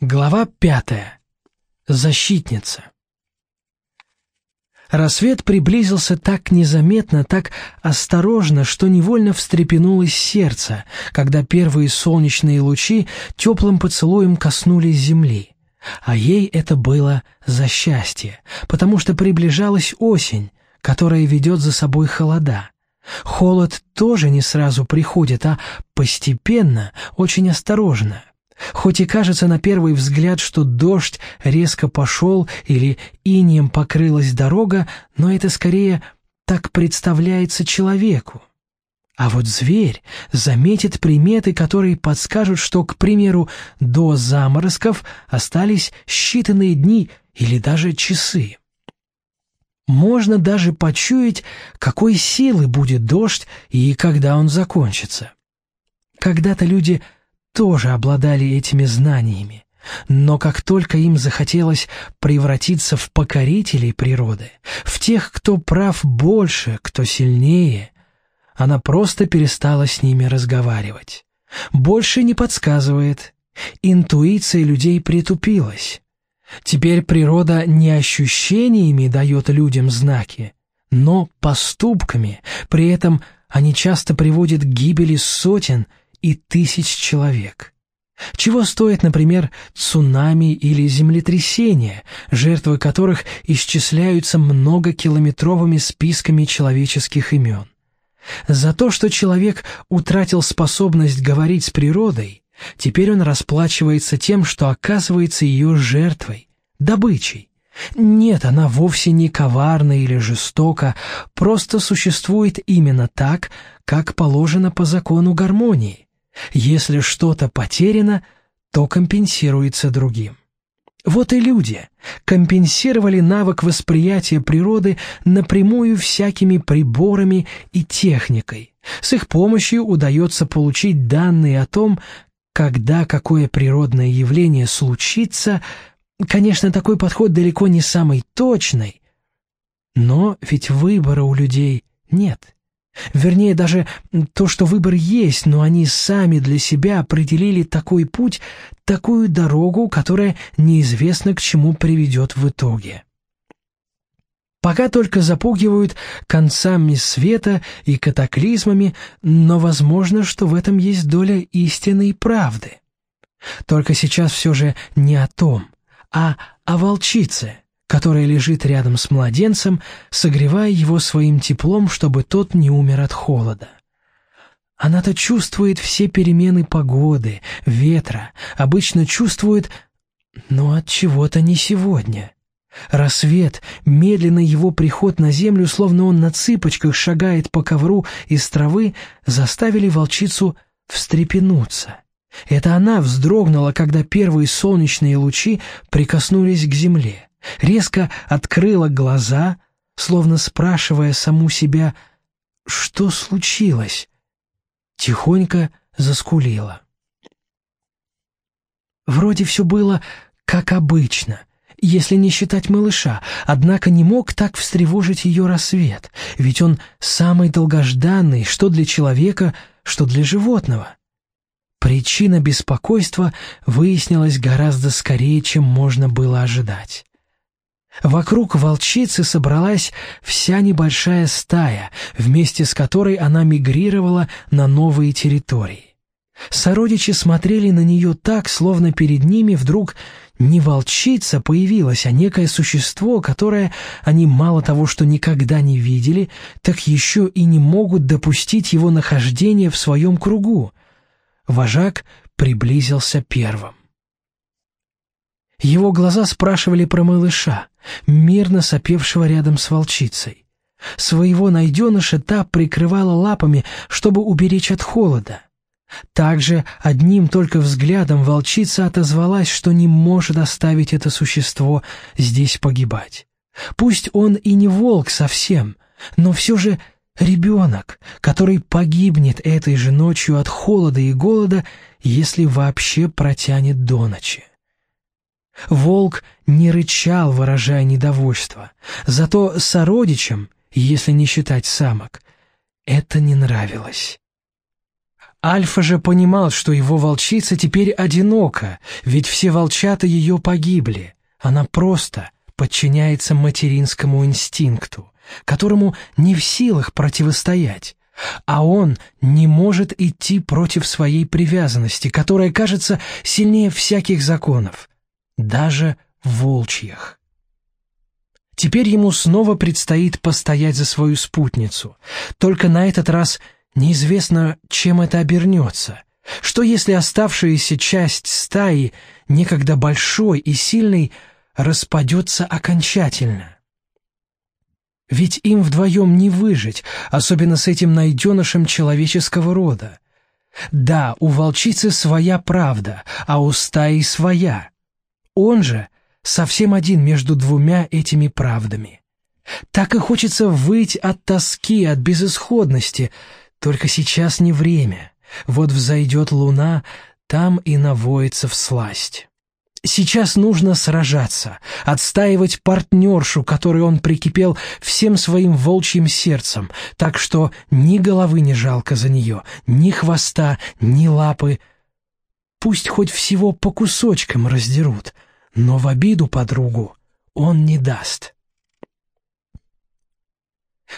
Глава пятая. Защитница. Рассвет приблизился так незаметно, так осторожно, что невольно встрепенулось сердце, когда первые солнечные лучи теплым поцелуем коснулись земли. А ей это было за счастье, потому что приближалась осень, которая ведет за собой холода. Холод тоже не сразу приходит, а постепенно, очень осторожно. Хоть и кажется на первый взгляд, что дождь резко пошел или инием покрылась дорога, но это скорее так представляется человеку. А вот зверь заметит приметы, которые подскажут, что, к примеру, до заморозков остались считанные дни или даже часы. Можно даже почуять, какой силы будет дождь и когда он закончится. Когда-то люди тоже обладали этими знаниями. Но как только им захотелось превратиться в покорителей природы, в тех, кто прав больше, кто сильнее, она просто перестала с ними разговаривать. Больше не подсказывает. Интуиция людей притупилась. Теперь природа не ощущениями дает людям знаки, но поступками, при этом они часто приводят к гибели сотен и тысяч человек. Чего стоит, например, цунами или землетрясения, жертвы которых исчисляются многокилометровыми списками человеческих имен. За то, что человек утратил способность говорить с природой, теперь он расплачивается тем, что оказывается ее жертвой, добычей. Нет, она вовсе не коварна или жестока, просто существует именно так, как положено по закону гармонии. Если что-то потеряно, то компенсируется другим. Вот и люди компенсировали навык восприятия природы напрямую всякими приборами и техникой. С их помощью удается получить данные о том, когда какое природное явление случится. Конечно, такой подход далеко не самый точный, но ведь выбора у людей нет. Вернее, даже то, что выбор есть, но они сами для себя определили такой путь, такую дорогу, которая неизвестно к чему приведет в итоге. Пока только запугивают концами света и катаклизмами, но возможно, что в этом есть доля истины и правды. Только сейчас все же не о том, а о волчице, которая лежит рядом с младенцем, согревая его своим теплом, чтобы тот не умер от холода. Она-то чувствует все перемены погоды, ветра, обычно чувствует, но от чего-то не сегодня. Рассвет, медленный его приход на землю, словно он на цыпочках шагает по ковру из травы, заставили волчицу встрепенуться. Это она вздрогнула, когда первые солнечные лучи прикоснулись к земле резко открыла глаза, словно спрашивая саму себя, что случилось, тихонько заскулила. Вроде все было как обычно, если не считать малыша, однако не мог так встревожить ее рассвет, ведь он самый долгожданный что для человека, что для животного. Причина беспокойства выяснилась гораздо скорее, чем можно было ожидать. Вокруг волчицы собралась вся небольшая стая, вместе с которой она мигрировала на новые территории. Сородичи смотрели на нее так, словно перед ними вдруг не волчица появилась, а некое существо, которое они мало того, что никогда не видели, так еще и не могут допустить его нахождения в своем кругу. Вожак приблизился первым. Его глаза спрашивали про малыша, мирно сопевшего рядом с волчицей. Своего найденыша та прикрывала лапами, чтобы уберечь от холода. Также одним только взглядом волчица отозвалась, что не может оставить это существо здесь погибать. Пусть он и не волк совсем, но все же ребенок, который погибнет этой же ночью от холода и голода, если вообще протянет до ночи. Волк не рычал, выражая недовольство. Зато сородичам, если не считать самок, это не нравилось. Альфа же понимал, что его волчица теперь одинока, ведь все волчата ее погибли. Она просто подчиняется материнскому инстинкту, которому не в силах противостоять. А он не может идти против своей привязанности, которая кажется сильнее всяких законов, даже волчьих. Теперь ему снова предстоит постоять за свою спутницу, только на этот раз неизвестно, чем это обернется. Что если оставшаяся часть стаи, некогда большой и сильной, распадется окончательно? Ведь им вдвоем не выжить, особенно с этим найденышем человеческого рода. Да, у волчицы своя правда, а у стаи своя. Он же совсем один между двумя этими правдами. Так и хочется выть от тоски, от безысходности, только сейчас не время. Вот взойдет луна, там и навоится в сласть. Сейчас нужно сражаться, отстаивать партнершу, которой он прикипел всем своим волчьим сердцем, так что ни головы не жалко за нее, ни хвоста, ни лапы. Пусть хоть всего по кусочкам раздерут, но в обиду подругу он не даст.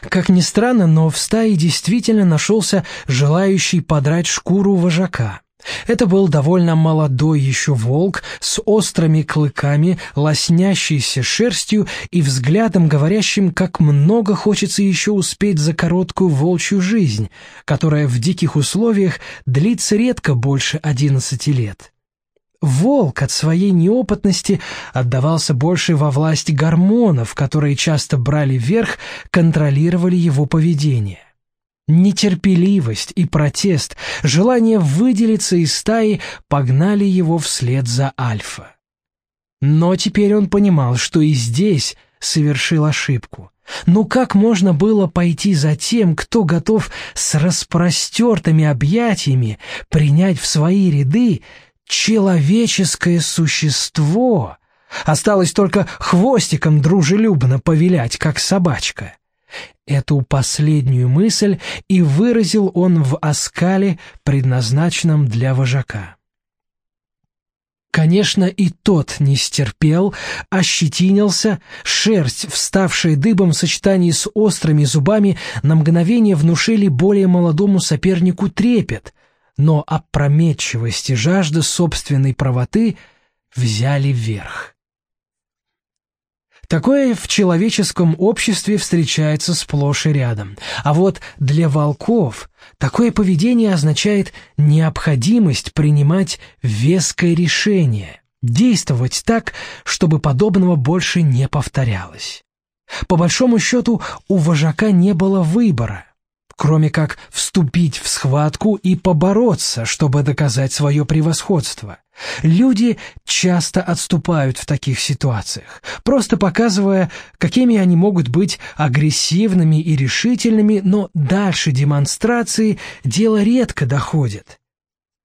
Как ни странно, но в стае действительно нашелся желающий подрать шкуру вожака. Это был довольно молодой еще волк с острыми клыками, лоснящейся шерстью и взглядом, говорящим, как много хочется еще успеть за короткую волчью жизнь, которая в диких условиях длится редко больше одиннадцати лет. Волк от своей неопытности отдавался больше во власть гормонов, которые часто брали верх, контролировали его поведение. Нетерпеливость и протест, желание выделиться из стаи погнали его вслед за Альфа. Но теперь он понимал, что и здесь совершил ошибку. Ну как можно было пойти за тем, кто готов с распростертыми объятиями принять в свои ряды человеческое существо? Осталось только хвостиком дружелюбно повилять, как собачка. Эту последнюю мысль и выразил он в оскале, предназначенном для вожака. Конечно, и тот не стерпел, ощетинился, шерсть, вставшая дыбом в сочетании с острыми зубами, на мгновение внушили более молодому сопернику трепет, но опрометчивость и жажда собственной правоты взяли верх. Такое в человеческом обществе встречается сплошь и рядом. А вот для волков такое поведение означает необходимость принимать веское решение, действовать так, чтобы подобного больше не повторялось. По большому счету у вожака не было выбора кроме как вступить в схватку и побороться, чтобы доказать свое превосходство. Люди часто отступают в таких ситуациях, просто показывая, какими они могут быть агрессивными и решительными, но дальше демонстрации дело редко доходит.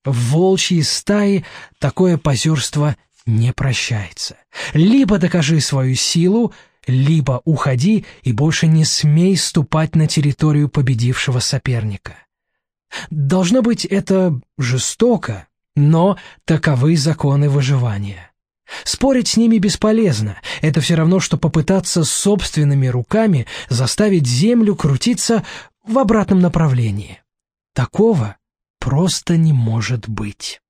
В волчьей стае такое позерство не прощается. Либо докажи свою силу, либо уходи и больше не смей ступать на территорию победившего соперника. Должно быть, это жестоко, но таковы законы выживания. Спорить с ними бесполезно, это все равно, что попытаться собственными руками заставить Землю крутиться в обратном направлении. Такого просто не может быть.